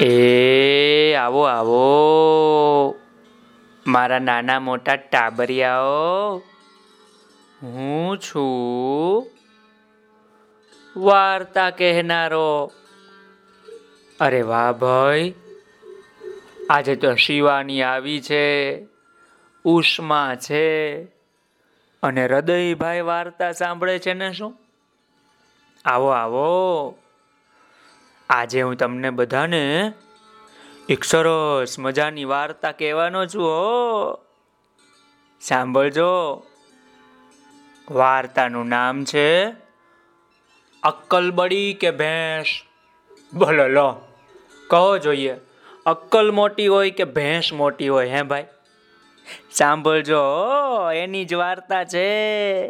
એ, આવો આવો. મારા નાના મોટા ટાબરિયાઓ, હું છું વાર્તા કહેનારો. અરે વાહ ભાઈ, આજે તો શિવાની આવી છે, ઉષ્મા છે, અને હૃદયભાઈ વાર્તા સાંભળે છે ને શું? આવો આવો. આજે હું તમને બધાને એક સરસ મજાની વાર્તા કહેવાનો છું, હો. સાંભળજો. વાર્તાનું નામ છે અક્કલબડી કે ભેંસ? બોલો લો, કહો જોઈએ. અક્કલ મોટી હોય કે ભેંસ મોટી હોય, હે ભાઈ? સાંભળજો એની જ વાર્તા છે.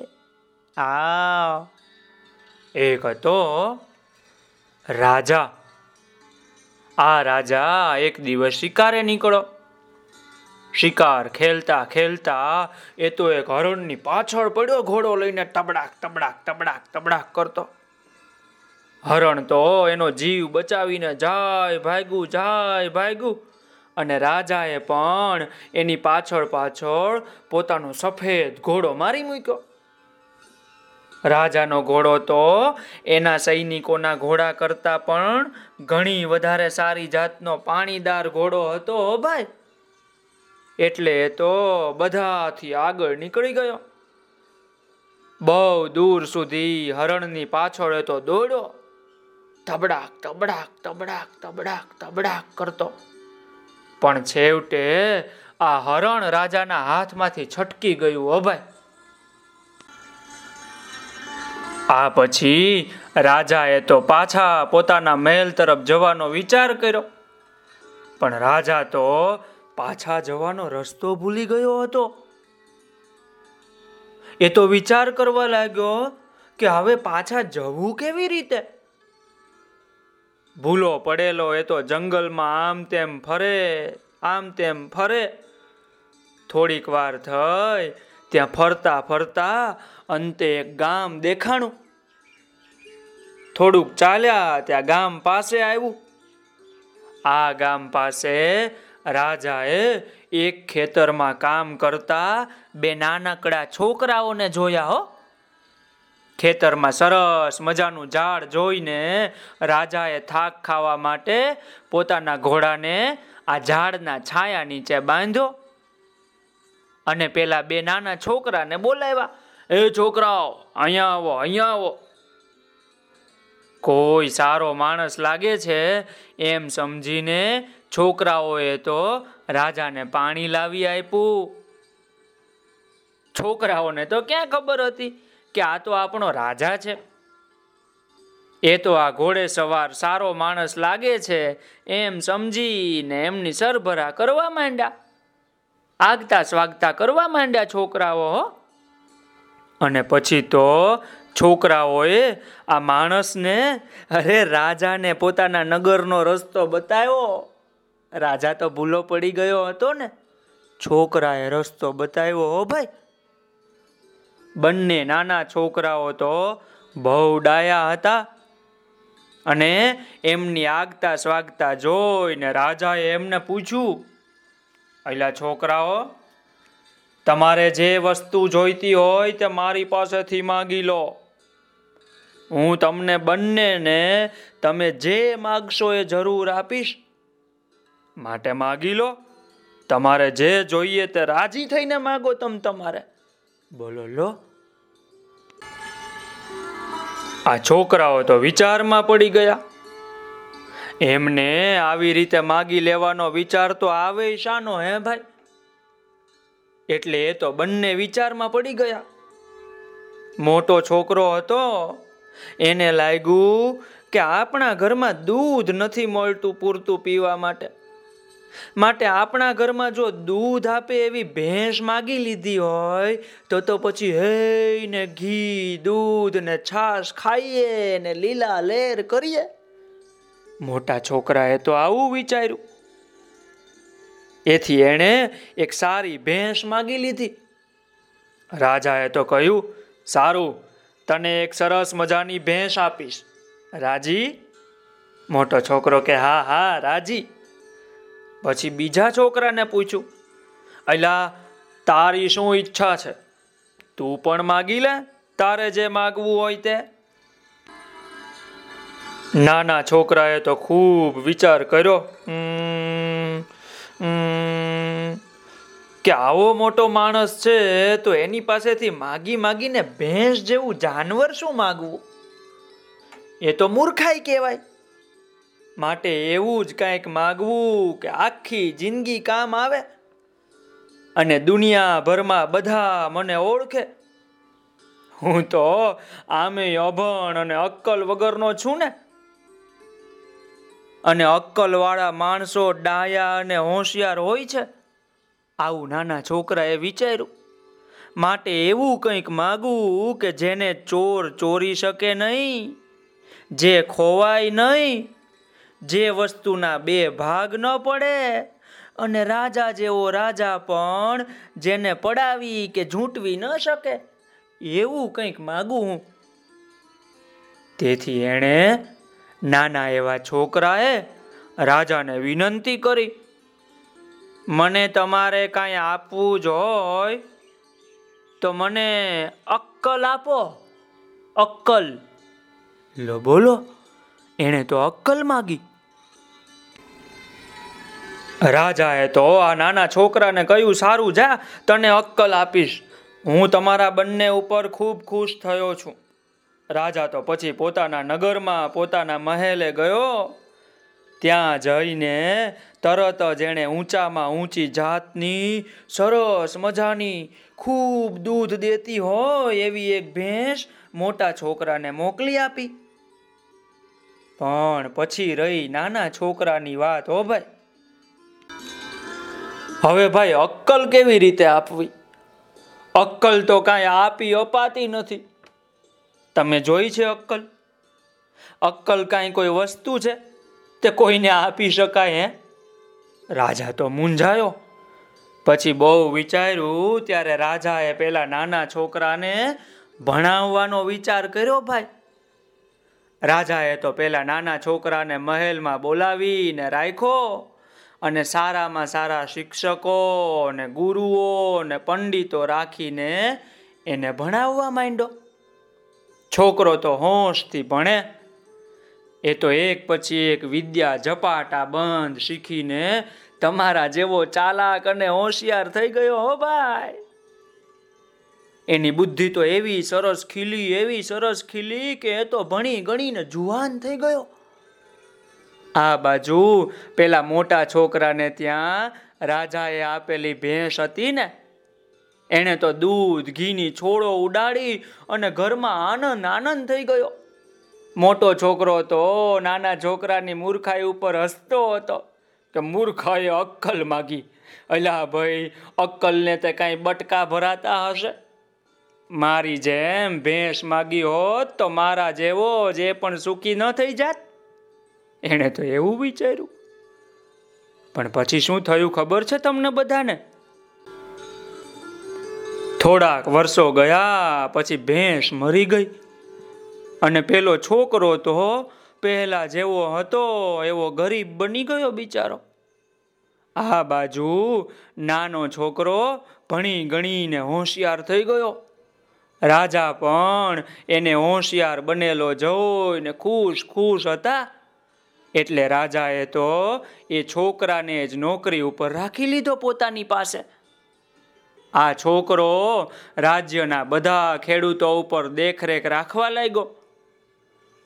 હા. એક હતો રાજા. આ રાજા એક દિવસ શિકારે નીકળો. શિકાર ખેલતા ખેલતા એ તો એક હરણની પાછળ પડ્યો ઘોડો લઈને તબડાક તબડાક તબડાક તબડાક કરતો. હરણ તો એનો જીવ બચાવીને જાય, ભાગ્યું જાય, ભાગ્યું. અને રાજાએ પણ એની પાછળ પાછળ પોતાનો સફેદ ઘોડો મારી મૂક્યો. રાજાનો ઘોડો તો એના સૈનિકોના ઘોડા કરતા પણ ઘણી વધારે સારી જાતનો પાણીદાર ઘોડો હતો ભાઈ. એટલે તો બધાથી આગળ નીકળી ગયો. બહુ દૂર સુધી હરણની પાછળ તો દોડ્યો. તબડાક તબડાક તબડાક તબડાક તબડાક કરતો. પણ છેવટે આ હરણ રાજાના હાથમાંથી છટકી ગયું હો આ પછી રાજાએ તો પાછા પોતાના મહેલ તરફ જવાનો વિચાર કર્યો. પણ રાજા તો પાછા જવાનો રસ્તો ભૂલી ગયો હતો. એ તો વિચાર કરવા લાગ્યો કે હવે પાછા જવું કેવી રીતે? ભૂલો પડેલો એ તો જંગલમાં આમ તેમ ફરે, આમ તેમ ફરે. થોડીક વાર થઈ, ત્યાં ફરતા ફરતા અંતે એક ગામ દેખાણું. થોડુંક ચાલ્યા ત્યાં ગામ પાસે આવ્યું. આ ગામ પાસે રાજાએ એક ખેતરમાં કામ કરતા બે નાનકડા છોકરાઓને જોયા હો. ખેતરમાં સરસ મજાનું ઝાડ જોઈને રાજાએ થાક ખાવા માટે પોતાના ઘોડાને આ ઝાડના છાયા નીચે બાંધ્યો અને પેલા બે નાના છોકરાને બોલાવ્યા, એ છોકરાઓ, અહીંયા આવો અહીંયા આવો. કોઈ સારો માણસ લાગે છે, એમ સમજીને છોકરાઓએ તો રાજાને પાણી લાવી આપ્યું. છોકરાઓને તો ક્યાં ખબર હતી કે આ તો આપણો રાજા છે. એ તો આ ઘોડે સવાર સારો માણસ લાગે છે, એમ સમજીને એમની સરભરા કરવા માંડ્યા. આગતા સ્વાગતા કરવા માંડ્યા છોકરાઓ અને પછી તો છોકરાઓએ આ માણસને, અરે રાજાને પોતાના નગરનો રસ્તો બતાવ્યો. રાજા તો ભૂલો પડી ગયો હતો ને. છોકરાએ રસ્તો બતાવ્યો, હો ભાઈ, બંને નાના છોકરાઓ તો બહુ ડાયા હતા અને એમની આગતા સ્વાગતા જોઈને રાજાએ એમને પૂછ્યું અલા છોકરાઓ, તમારે જે વસ્તુ જોઈતી હોય તે મારી પાસેથી માગી લો. હું તમને બંનેને તમે જે માગશો એ જરૂર આપીશ. માટે માગી લો. તમારે જે જોઈએ તે રાજી થઈને માગો તમ તમારે. બોલો લો. આ છોકરાઓ તો વિચારમાં પડી ગયા. એમને આવી રીતે માગી લેવાનો વિચાર તો આવે શાનો, હે ભાઈ? એટલે એ તો બંને વિચારમાં પડી ગયા. મોટો છોકરો હતો એને લાગ્યું કે આપણા ઘરમાં દૂધ નથી મળતું પૂરતું પીવા માટે. માટે આપણા ઘરમાં જો દૂધ આપે એવી ભેંસ માગી લીધી હોય, તો તો પછી હે ને ઘી, દૂધ ને છાશ ખાઈએ ને લીલા લેર કરીએ. મોટા છોકરાએ તો આવું વિચાર્યું. એથી એણે એક સારી ભેંસ માગી લીધી. રાજાએ તો કહ્યું, સારું તને એક સરસ મજાની ભેંસ આપીશ. રાજી? મોટો છોકરો કે, હા હા, રાજી. પછી બીજા છોકરાને પૂછ્યું અલા તારી શું ઈચ્છા છે? તું પણ માગી લે, તારે જે માગવું હોય તે. નાના છોકરાએ તો ખૂબ વિચાર કર્યો હમ કે આવો મોટો માણસ છે, તો એની પાસેથી માગી માગીને ભેંસ જેવું જાનવર શું માગવું? એ તો મૂર્ખાઈ કહેવાય. માટે એવું જ કંઈક માગવું કે આખી જિંદગી કામ આવે અને દુનિયાભરમાં બધા મને ઓળખે. હું તો આમે અભણ અને અક્કલ વગરનો છું ને. અને અક્કલવાળા માણસો ડાયા અને હોશિયાર હોય છે. આવું નાના છોકરાએ વિચાર્યું. માટે એવું કંઈક માગવું કે જેને ચોર ચોરી શકે નહીં, જે ખોવાય નહીં, જે વસ્તુના બે ભાગ ન પડે અને રાજા જેવો રાજા પણ જેને પડાવી કે ઝૂંટવી ન શકે, એવું કંઈક માગું. તેથી એણે નાના એવા છોકરાએ રાજાને વિનંતી કરી મને તમારે કાંઈ આપવું જ હોય તો મને અક્કલ આપો. અક્કલ. લો, બોલો. એણે તો અક્કલ માગી. રાજાએ તો આ નાના છોકરાને કહ્યું, સારું, જા, તને અક્કલ આપીશ. હું તમારા બંને ઉપર ખૂબ ખુશ થયો છું. રાજા તો પછી પોતાના નગરમાં, પોતાના મહેલે ગયો. ત્યાં જઈને તરત જ એણે ઊંચામાં ઊંચી જાતની સરસ મજાની ખૂબ દૂધ દેતી હોય એવી એક ભેંસ મોટા છોકરાને મોકલી આપી. પણ પછી રહી નાના છોકરાની વાત, હો ભાઈ. હવે ભાઈ અક્કલ કેવી રીતે આપવી? અક્કલ તો કાંઈ આપી અપાતી નથી. તમે જોઈ છે અક્કલ? અક્કલ કાંઈ કોઈ વસ્તુ છે? તે કોઈને આપી શકાય, હે? રાજા તો મૂંઝાયો. પછી બહુ વિચાર્યું, ત્યારે રાજાએ પેલા નાના છોકરાને ભણાવવાનો વિચાર કર્યો ભાઈ. રાજાએ તો પેલા નાના છોકરાને મહેલમાં બોલાવીને રાખ્યો અને સારામાં સારા શિક્ષકો ને ગુરુઓ ને પંડિતો રાખીને એને ભણાવવા માંડ્યો. છોકરો તો હોંશથી ભણે એ તો એક પછી એક વિદ્યા, ઝપાટા, બંધ શીખીને તમારા જેવો ચાલાક અને હોશિયાર થઈ ગયો હો ભાઈ. એની બુદ્ધિ તો એવી સરસ ખીલી, એવી સરસ ખીલી કે એ તો ભણી ગણીને જુવાન થઈ ગયો. આ બાજુ પેલા મોટા છોકરાને ત્યાં રાજાએ આપેલી ભેંસ હતી ને, એણે તો દૂધ, ઘીની છોડો ઉડાડી અને ઘરમાં આનંદ આનંદ થઈ ગયો. મોટો છોકરો તો નાના છોકરાની મૂર્ખાઈ ઉપર હસતો હતો. કે મૂર્ખાએ અક્કલ માગી. અલા ભાઈ, અક્કલને તે કાંઈ બટકા ભરાતા હશે? મારી જેમ ભેંસ માગી હોત તો મારા જેવો જે પણ સુખી ન થઈ જાત. એણે તો એવું વિચાર્યું. પણ પછી શું થયું ખબર છે તમને બધાને? થોડાક વર્ષો ગયા, પછી ભેંસ મરી ગઈ. અને પેલો છોકરો તો પહેલા જેવો હતો, એવો ગરીબ બની ગયો બિચારો. આ બાજુ નાનો છોકરો ભણી ગણીને હોશિયાર થઈ ગયો. રાજા પણ એને હોશિયાર બનેલો જોઈને ખુશ ખુશ હતા. એટલે રાજાએ તો એ છોકરાને જ નોકરી ઉપર રાખી લીધો પોતાની પાસે. આ છોકરો રાજ્યના બધા ખેડૂતો ઉપર દેખરેખ રાખવા લાગ્યો.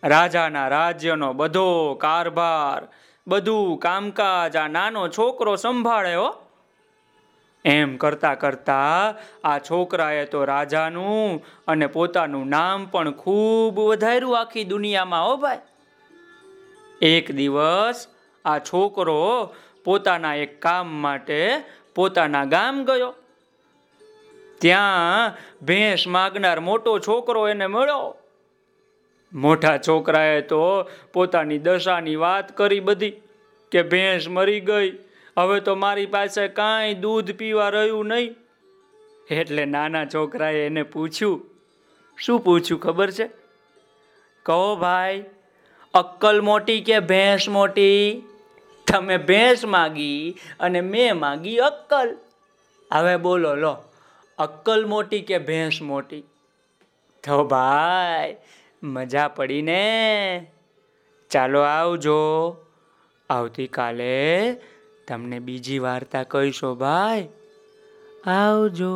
રાજાના રાજ્યનો બધો કારભાર, બધું કામકાજ આ નાનો છોકરો સંભાળે હો. એમ કરતા કરતા આ છોકરાએ તો રાજાનું અને પોતાનું નામ પણ ખૂબ વધાર્યું આખી દુનિયામાં હો ભાઈ. એક દિવસ આ છોકરો પોતાના એક કામ માટે પોતાના ગામ ગયો. ત્યાં ભેંસ માગનાર મોટો છોકરો એને મળ્યો. મોટા છોકરાએ તો પોતાની દશાની વાત કરી બધી કે ભેંસ મરી ગઈ, હવે તો મારી પાસે કાંઈ દૂધ પીવા રહ્યું નહીં. એટલે નાના છોકરાએ એને પૂછ્યું, શું પૂછ્યું ખબર છે? કહો ભાઈ, અક્કલ મોટી કે ભેંસ મોટી? તમે ભેંસ માગી અને મેં માગી અક્કલ. હવે બોલો, લો, અક્કલ મોટી કે ભેંસ મોટી? તો ભાઈ મજા પડીને. ચાલો આવજો. આવતીકાલે તમને બીજી વાર્તા કહીશો ભાઈ. આવજો.